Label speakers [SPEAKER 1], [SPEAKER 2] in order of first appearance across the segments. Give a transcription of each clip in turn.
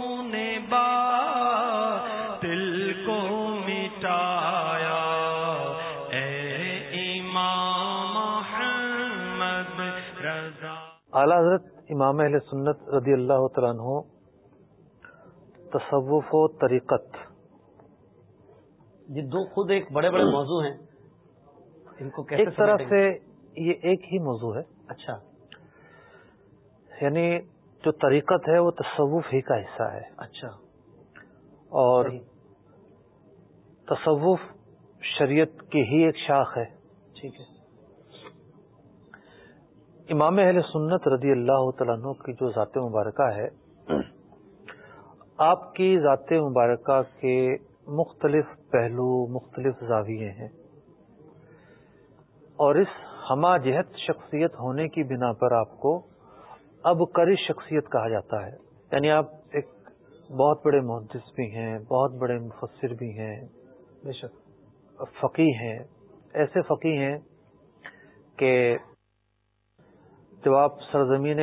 [SPEAKER 1] نے با دل کو مٹایا۔ اے امام محمد رضا۔
[SPEAKER 2] اعلی حضرت امام اہل سنت رضی اللہ تعالیٰ عنہ تصوف و طریقت۔
[SPEAKER 3] یہ دو خود ایک بڑے بڑے موضوع ہیں۔ ان کو کیسے
[SPEAKER 2] ایک طرح سے؟ یہ ایک ہی موضوع ہے۔
[SPEAKER 3] اچھا۔
[SPEAKER 2] یعنی جو طریقت ہے وہ تصوف ہی کا حصہ ہے۔
[SPEAKER 3] اچھا۔
[SPEAKER 2] اور تصوف شریعت کی ہی ایک شاخ ہے۔
[SPEAKER 3] ٹھیک ہے۔
[SPEAKER 2] امام اہل سنت رضی اللہ تعالیٰ عنہ کی جو ذات مبارکہ ہے آپ کی ذات مبارکہ کے مختلف پہلو مختلف زاویے ہیں۔ اور اس ہما جہت شخصیت ہونے کی بنا پر آپ کو اب کری شخصیت کہا جاتا ہے۔ یعنی آپ ایک بہت بڑے محدث بھی ہیں بہت بڑے مفسر بھی ہیں
[SPEAKER 3] بے شک
[SPEAKER 2] فقی ہیں۔ ایسے فقی ہیں کہ جب آپ سرزمین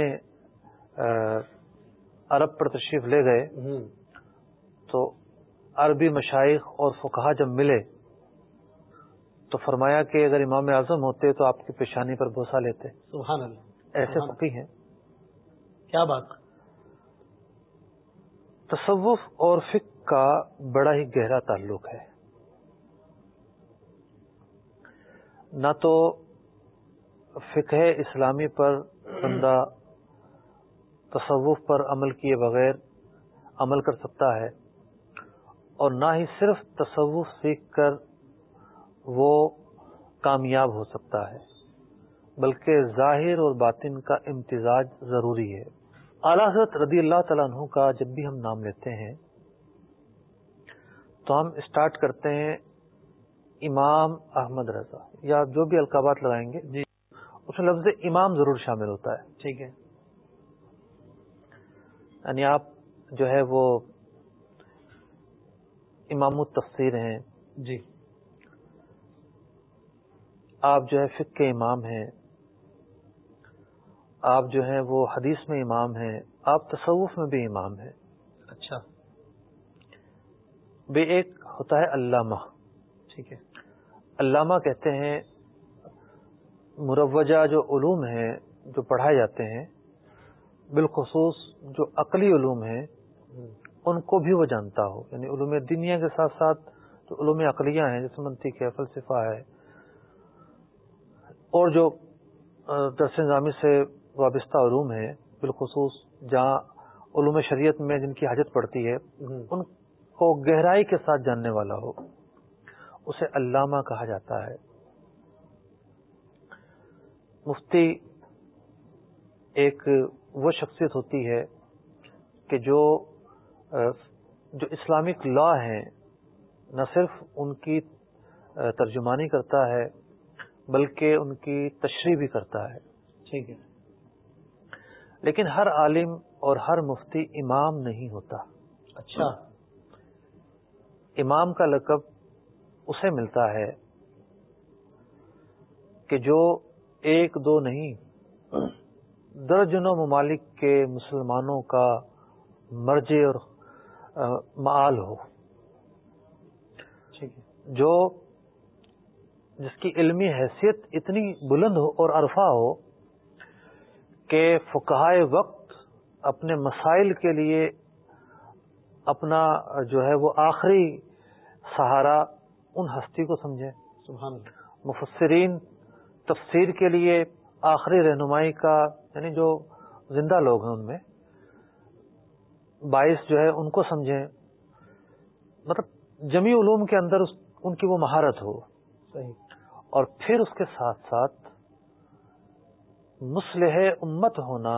[SPEAKER 2] عرب پر تشریف لے گئے تو عربی مشائق اور فقہا جب ملے تو فرمایا کہ اگر امام اعظم ہوتے تو آپ کی پیشانی پر بوسا لیتے۔
[SPEAKER 3] سبحان اللہ۔
[SPEAKER 2] ایسے فقی ہیں۔
[SPEAKER 3] کیا بات؟
[SPEAKER 2] تصوف اور فقہ کا بڑا ہی گہرا تعلق ہے۔ نہ تو فقہ اسلامی پر بندہ تصوف پر عمل کیے بغیر عمل کر سکتا ہے، اور نہ ہی صرف تصوف سیکھ کر وہ کامیاب ہو سکتا ہے، بلکہ ظاہر اور باطن کا امتزاج ضروری ہے۔ اعلی حضرت رضی اللہ تعالیٰ عنہ کا جب بھی ہم نام لیتے ہیں تو ہم اسٹارٹ کرتے ہیں امام احمد رضا یا جو بھی القابات لگائیں گے
[SPEAKER 3] جی
[SPEAKER 2] اس میں لفظ امام ضرور شامل ہوتا ہے۔
[SPEAKER 3] ٹھیک ہے۔
[SPEAKER 2] یعنی آپ جو ہے وہ امام التفسیر ہیں۔
[SPEAKER 3] جی۔
[SPEAKER 2] آپ جو ہے فقہ کے امام ہیں۔ آپ جو ہیں وہ حدیث میں امام ہیں آپ تصوف میں بھی امام ہیں۔
[SPEAKER 3] اچھا۔
[SPEAKER 2] بے ایک ہوتا ہے علامہ۔
[SPEAKER 3] ٹھیک ہے۔
[SPEAKER 2] علامہ کہتے ہیں مروجہ جو علوم ہیں جو پڑھائے جاتے ہیں بالخصوص جو عقلی علوم ہیں ان کو بھی وہ جانتا ہو۔ یعنی علوم دنیا کے ساتھ ساتھ جو علوم عقلیہ ہیں جیسے منطق ہے فلسفہ ہے اور جو درس نظامی سے وابستہ علوم ہیں، بالخصوص جہاں علوم شریعت میں جن کی حاجت پڑتی ہے، ان کو گہرائی کے ساتھ جاننے والا ہو، اسے علامہ کہا جاتا ہے۔ مفتی ایک وہ شخصیت ہوتی ہے کہ جو جو اسلامک لا ہیں، نہ صرف ان کی ترجمانی کرتا ہے، بلکہ ان کی تشریح بھی کرتا ہے۔
[SPEAKER 3] ٹھیک ہے۔
[SPEAKER 2] لیکن ہر عالم اور ہر مفتی امام نہیں ہوتا۔
[SPEAKER 3] اچھا۔
[SPEAKER 2] امام کا لقب اسے ملتا ہے کہ جو ایک دو نہیں درجنوں ممالک کے مسلمانوں کا مرجع اور معال ہو۔ جو جس کی علمی حیثیت اتنی بلند ہو اور عرفہ ہو کہ فقہائے وقت اپنے مسائل کے لیے اپنا جو ہے وہ آخری سہارا ان ہستی کو سمجھے
[SPEAKER 3] سبحان
[SPEAKER 2] مفسرین تفسیر کے لیے آخری رہنمائی کا یعنی جو زندہ لوگ ہیں ان میں باعث جو ہے ان کو سمجھیں۔ مطلب جمی علوم کے اندر اس ان کی وہ مہارت ہو۔
[SPEAKER 3] صحیح۔
[SPEAKER 2] اور پھر اس کے ساتھ ساتھ مسلح امت ہونا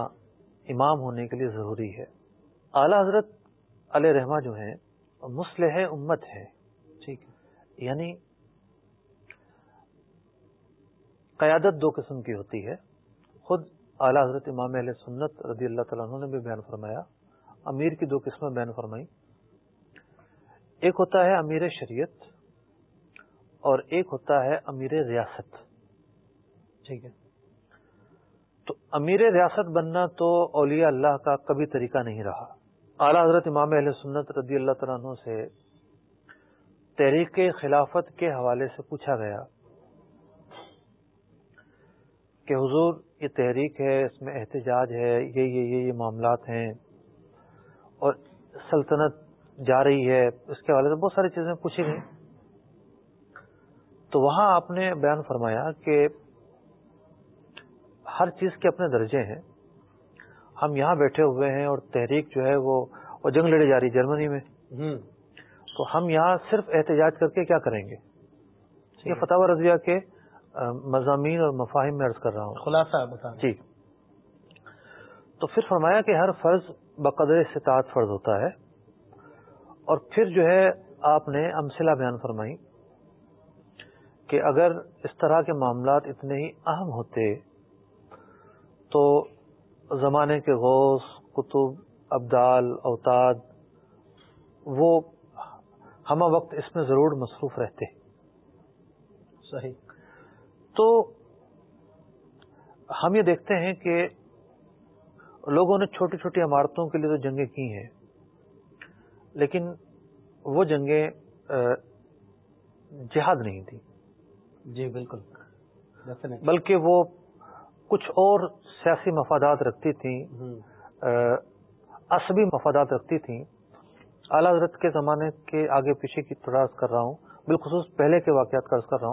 [SPEAKER 2] امام ہونے کے لیے ضروری ہے۔ اعلی حضرت علیہ رحمہ جو ہیں مسلح امت ہے
[SPEAKER 3] ٹھیک ہے۔
[SPEAKER 2] یعنی قیادت دو قسم کی ہوتی ہے۔ خود اعلی حضرت امام علیہ سنت رضی اللہ تعالیٰ عنہ نے بھی بیان فرمایا امیر کی دو قسمیں بیان فرمائی ایک ہوتا ہے امیر شریعت اور ایک ہوتا ہے امیر ریاست۔
[SPEAKER 3] ٹھیک ہے۔
[SPEAKER 2] تو امیر ریاست بننا تو اولیاء اللہ کا کبھی طریقہ نہیں رہا۔ اعلیٰ حضرت امام اہل سنت رضی اللہ تعالیٰ عنہ سے تحریک خلافت کے حوالے سے پوچھا گیا کہ حضور، یہ تحریک ہے، اس میں احتجاج ہے، یہ یہ یہ یہ معاملات ہیں اور سلطنت جا رہی ہے۔ اس کے حوالے سے بہت ساری چیزیں پوچھی گئیں۔ تو وہاں آپ نے بیان فرمایا کہ ہر چیز کے اپنے درجے ہیں۔ ہم یہاں بیٹھے ہوئے ہیں اور تحریک جو ہے وہ جنگ لڑی جا رہی جرمنی میں۔ تو ہم یہاں صرف احتجاج کر کے کیا کریں گے؟ یہ فتح رضویہ کے مضامین اور مفاہم میں عرض کر رہا ہوں۔
[SPEAKER 3] خلاصہ
[SPEAKER 2] جی۔ تو پھر فرمایا کہ ہر فرض بقدر استطاعت فرض ہوتا ہے۔ اور پھر جو ہے آپ نے امثلہ بیان فرمائی کہ اگر اس طرح کے معاملات اتنے ہی اہم ہوتے تو زمانے کے غوث کتب ابدال اوتاد وہ ہمہ وقت اس میں ضرور مصروف رہتے
[SPEAKER 3] صحیح۔
[SPEAKER 2] تو ہم یہ دیکھتے ہیں کہ لوگوں نے چھوٹی چھوٹی عمارتوں کے لیے تو جنگیں کی ہیں لیکن وہ جنگیں جہاد نہیں تھی
[SPEAKER 3] جی بالکل۔
[SPEAKER 2] بلکہ وہ کچھ اور سیاسی مفادات رکھتی تھیں عصبی مفادات رکھتی تھیں۔ اعلی حضرت کے زمانے کے آگے پیچھے کی تلاش کر رہا ہوں بالخصوص پہلے کے واقعات کا کر رہا ہوں۔